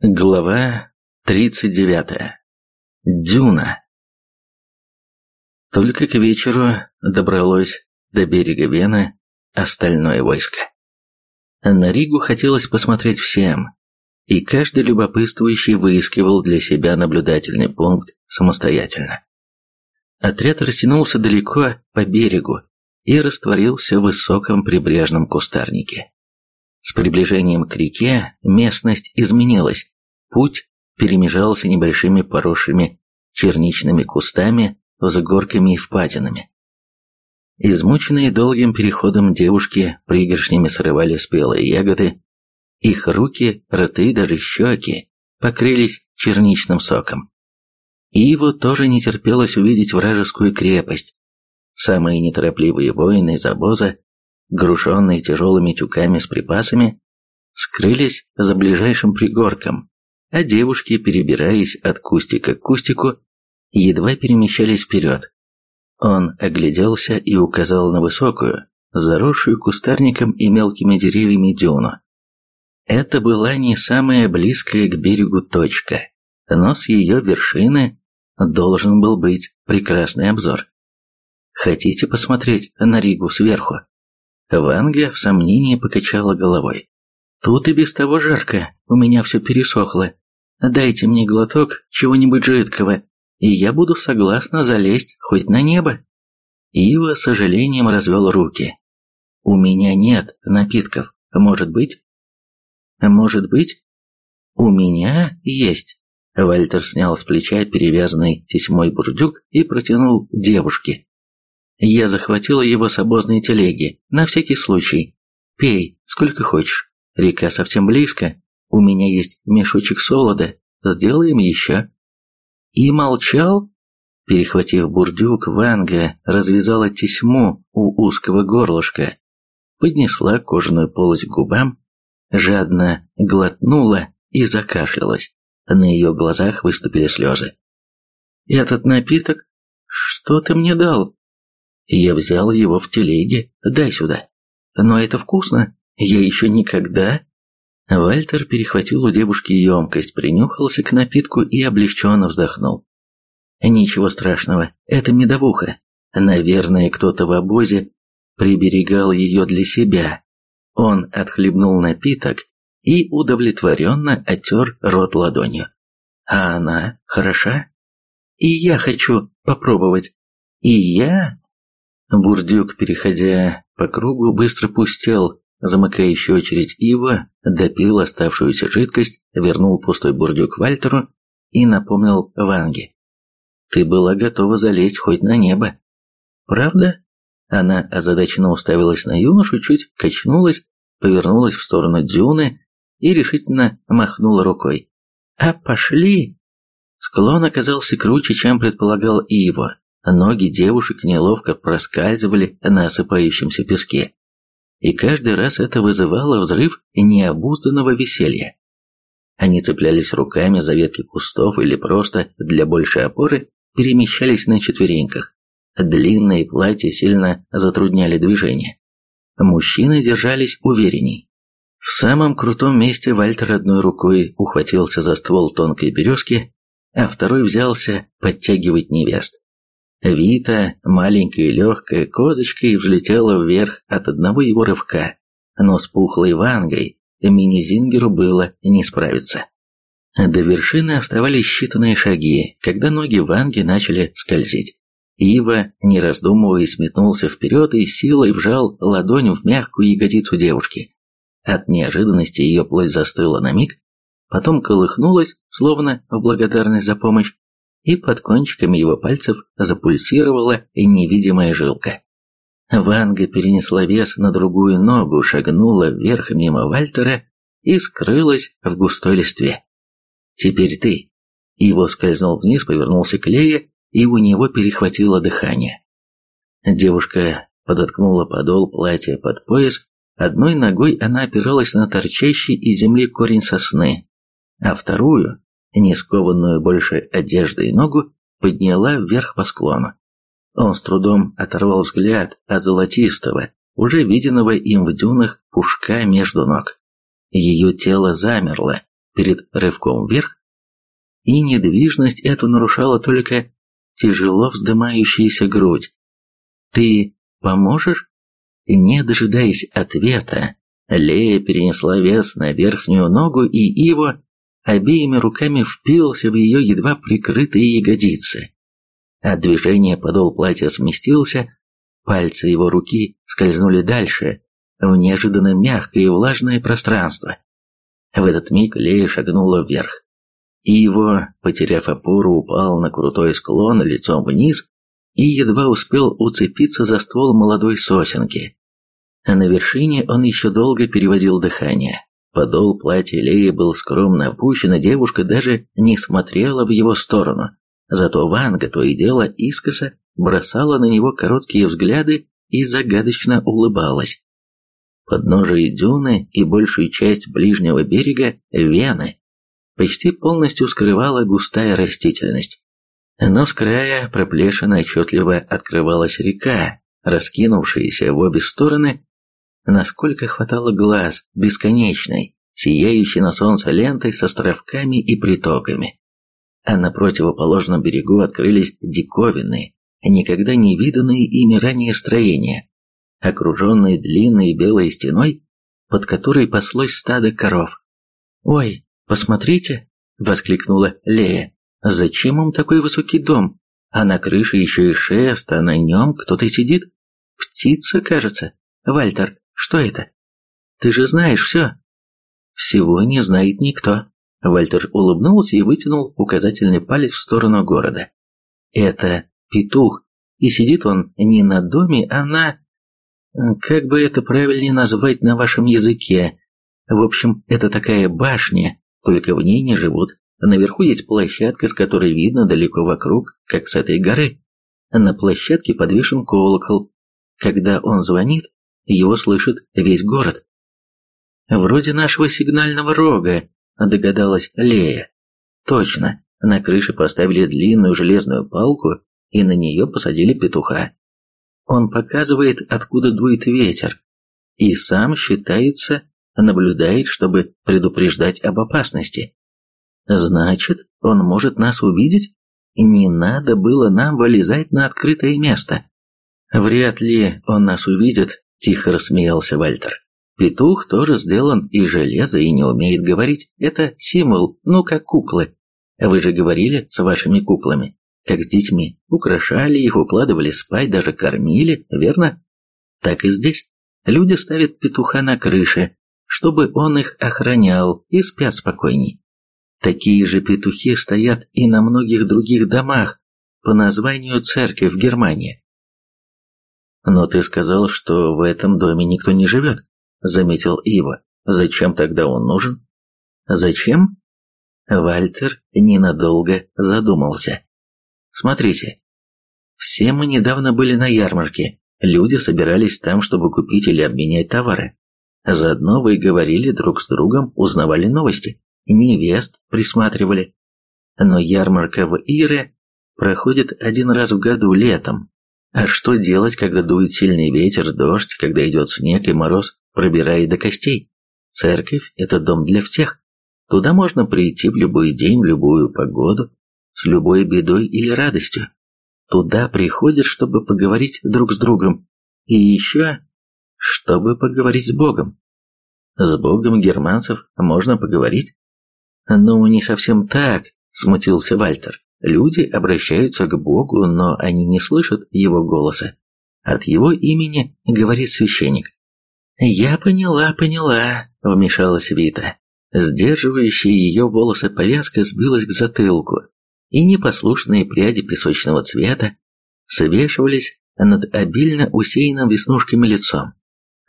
Глава 39. Дюна. Только к вечеру добралось до берега Вены остальное войско. На Ригу хотелось посмотреть всем, и каждый любопытствующий выискивал для себя наблюдательный пункт самостоятельно. Отряд растянулся далеко по берегу и растворился в высоком прибрежном кустарнике. С приближением к реке местность изменилась. Путь перемежался небольшими поросшими черничными кустами, взгорками и впадинами. Измученные долгим переходом девушки пригоршнями срывали спелые ягоды, их руки, рты, даже щеки покрылись черничным соком. Иву тоже не терпелось увидеть вражескую крепость. Самые неторопливые воины из обоза груженные тяжелыми тюками с припасами, скрылись за ближайшим пригорком, а девушки, перебираясь от кустика к кустику, едва перемещались вперед. Он огляделся и указал на высокую, заросшую кустарником и мелкими деревьями дюну. Это была не самая близкая к берегу точка, но с ее вершины должен был быть прекрасный обзор. Хотите посмотреть на Ригу сверху? Ванга в сомнении покачала головой. «Тут и без того жарко, у меня все пересохло. Дайте мне глоток чего-нибудь жидкого, и я буду согласна залезть хоть на небо». Ива с сожалением развел руки. «У меня нет напитков, может быть?» «Может быть?» «У меня есть». Вальтер снял с плеча перевязанный тесьмой бурдюк и протянул девушке. Я захватила его с обозной телеги, на всякий случай. Пей, сколько хочешь. Река совсем близко. У меня есть мешочек солода. Сделаем еще. И молчал? Перехватив бурдюк, Ванга развязала тесьму у узкого горлышка, поднесла кожаную полость к губам, жадно глотнула и закашлялась. На ее глазах выступили слезы. «Этот напиток? Что ты мне дал?» Я взял его в телеге. Дай сюда. Но это вкусно. Я еще никогда... Вальтер перехватил у девушки емкость, принюхался к напитку и облегченно вздохнул. Ничего страшного, это медовуха. Наверное, кто-то в обозе приберегал ее для себя. Он отхлебнул напиток и удовлетворенно оттер рот ладонью. А она хороша? И я хочу попробовать. И я Бурдюк, переходя по кругу, быстро пустел, замыкающий очередь Ива, допил оставшуюся жидкость, вернул пустой бурдюк Вальтеру и напомнил Ванге. «Ты была готова залезть хоть на небо». «Правда?» Она озадаченно уставилась на юношу, чуть качнулась, повернулась в сторону дюны и решительно махнула рукой. «А пошли!» Склон оказался круче, чем предполагал Иво. Ноги девушек неловко проскальзывали на осыпающемся песке. И каждый раз это вызывало взрыв необузданного веселья. Они цеплялись руками за ветки кустов или просто для большей опоры перемещались на четвереньках. Длинные платья сильно затрудняли движение. Мужчины держались уверенней. В самом крутом месте Вальтер одной рукой ухватился за ствол тонкой березки, а второй взялся подтягивать невест. Вита, маленькая и легкая козочкой, взлетела вверх от одного его рывка, но с пухлой вангой мини-зингеру было не справиться. До вершины оставались считанные шаги, когда ноги Ванги начали скользить. Ива, не раздумывая, сметнулся вперед и силой вжал ладонь в мягкую ягодицу девушки. От неожиданности ее плоть застыла на миг, потом колыхнулась, словно в благодарность за помощь, и под кончиками его пальцев запульсировала невидимая жилка. Ванга перенесла вес на другую ногу, шагнула вверх мимо Вальтера и скрылась в густой листве. «Теперь ты». Его скользнул вниз, повернулся к Лее, и у него перехватило дыхание. Девушка подоткнула подол платья под пояс, одной ногой она опиралась на торчащий из земли корень сосны, а вторую не скованную больше одеждой ногу, подняла вверх по склону. Он с трудом оторвал взгляд от золотистого, уже виденного им в дюнах пушка между ног. Ее тело замерло, перед рывком вверх, и недвижность эту нарушала только тяжело вздымающаяся грудь. «Ты поможешь?» Не дожидаясь ответа, Лея перенесла вес на верхнюю ногу, и Иво обеими руками впился в ее едва прикрытые ягодицы. От движения подол платья сместился, пальцы его руки скользнули дальше, в неожиданно мягкое и влажное пространство. В этот миг Лея шагнула вверх. И его, потеряв опору, упал на крутой склон лицом вниз и едва успел уцепиться за ствол молодой сосенки. На вершине он еще долго переводил дыхание. Подол платья Леи был скромно опущен, и девушка даже не смотрела в его сторону. Зато Ванга то и дело искоса бросала на него короткие взгляды и загадочно улыбалась. Подножие дюны и большую часть ближнего берега Вены почти полностью скрывала густая растительность. Но с края проплешины отчетливо открывалась река, раскинувшаяся в обе стороны, насколько хватало глаз, бесконечной, сияющей на солнце лентой с островками и притоками. А на противоположном берегу открылись диковинные, никогда не виданные ими ранее строения, окруженные длинной белой стеной, под которой паслось стадо коров. «Ой, посмотрите!» — воскликнула Лея. «Зачем им такой высокий дом? А на крыше еще и шест, а на нем кто-то сидит? Птица, кажется. Вальтер, что это? Ты же знаешь все». «Всего не знает никто». Вальтер улыбнулся и вытянул указательный палец в сторону города. «Это петух, и сидит он не на доме, а на как бы это правильнее назвать на вашем языке? В общем, это такая башня, только в ней не живут. Наверху есть площадка, с которой видно далеко вокруг, как с этой горы. На площадке подвешен колокол. Когда он звонит, его слышит весь город. «Вроде нашего сигнального рога», — догадалась Лея. «Точно, на крыше поставили длинную железную палку и на нее посадили петуха. Он показывает, откуда дует ветер, и сам считается, наблюдает, чтобы предупреждать об опасности. Значит, он может нас увидеть? Не надо было нам вылезать на открытое место. Вряд ли он нас увидит, тихо рассмеялся Вальтер. Петух тоже сделан из железа и не умеет говорить. Это символ, ну как куклы. Вы же говорили с вашими куклами как с детьми, украшали их, укладывали спать, даже кормили, верно? Так и здесь. Люди ставят петуха на крыше, чтобы он их охранял и спят спокойней. Такие же петухи стоят и на многих других домах по названию церковь в Германии. «Но ты сказал, что в этом доме никто не живет», — заметил Ива. «Зачем тогда он нужен?» «Зачем?» Вальтер ненадолго задумался. Смотрите. Все мы недавно были на ярмарке. Люди собирались там, чтобы купить или обменять товары. Заодно вы говорили друг с другом, узнавали новости, невест присматривали. Но ярмарка в Ире проходит один раз в году летом. А что делать, когда дует сильный ветер, дождь, когда идет снег и мороз пробирает до костей? Церковь – это дом для всех. Туда можно прийти в любой день, в любую погоду, с любой бедой или радостью. Туда приходят, чтобы поговорить друг с другом. И еще, чтобы поговорить с Богом. С Богом германцев можно поговорить? Ну, не совсем так, смутился Вальтер. Люди обращаются к Богу, но они не слышат его голоса. От его имени говорит священник. «Я поняла, поняла», — вмешалась Вита. Сдерживающая ее волосы повязка сбилась к затылку, и непослушные пряди песочного цвета свешивались над обильно усеянным веснушками лицом.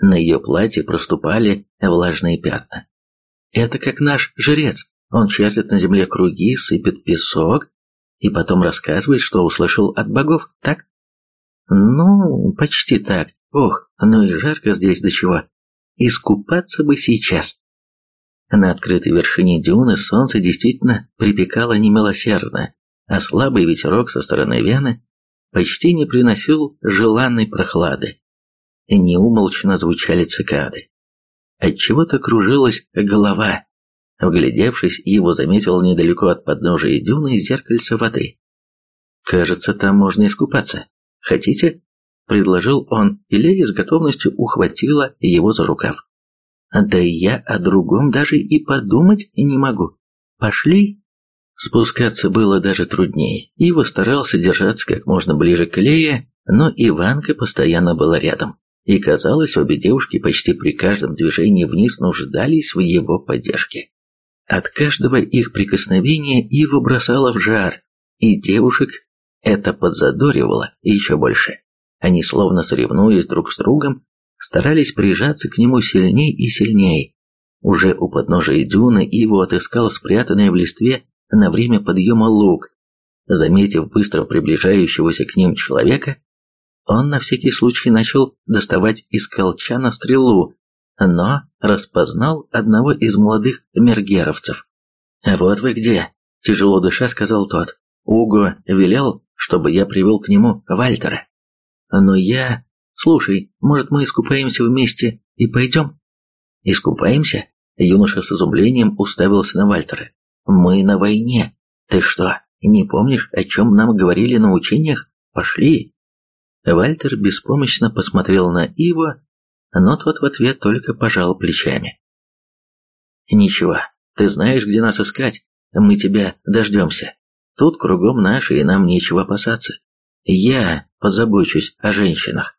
На ее платье проступали влажные пятна. Это как наш жрец. Он чертит на земле круги, сыпет песок и потом рассказывает, что услышал от богов, так? Ну, почти так. Ох, ну и жарко здесь до чего. Искупаться бы сейчас. На открытой вершине дюны солнце действительно припекало немилосердно, а слабый ветерок со стороны Вены почти не приносил желанной прохлады. Неумолчно звучали цикады. Отчего-то кружилась голова, Вглядевшись, Иво заметил недалеко от подножия дюны зеркальце воды. «Кажется, там можно искупаться. Хотите?» – предложил он, и Лея с готовностью ухватила его за рукав. «Да я о другом даже и подумать не могу. Пошли!» Спускаться было даже труднее. Ива старался держаться как можно ближе к Лее, но Иванка постоянно была рядом. И казалось, обе девушки почти при каждом движении вниз нуждались в его поддержке. От каждого их прикосновения Иву бросало в жар, и девушек это подзадоривало еще больше. Они, словно соревнуясь друг с другом, старались прижаться к нему сильней и сильней. Уже у подножия дюны Иву отыскал спрятанный в листве на время подъема лук. Заметив быстро приближающегося к ним человека, он на всякий случай начал доставать из колчана стрелу но распознал одного из молодых мергеровцев. «Вот вы где!» – тяжело дыша сказал тот. «Уго велел, чтобы я привел к нему Вальтера. Но я... Слушай, может, мы искупаемся вместе и пойдем?» «Искупаемся?» Юноша с изумлением уставился на Вальтера. «Мы на войне. Ты что, не помнишь, о чем нам говорили на учениях? Пошли!» Вальтер беспомощно посмотрел на Иво, но тот в ответ только пожал плечами. «Ничего, ты знаешь, где нас искать, мы тебя дождемся. Тут кругом наши, и нам нечего опасаться. Я позабочусь о женщинах».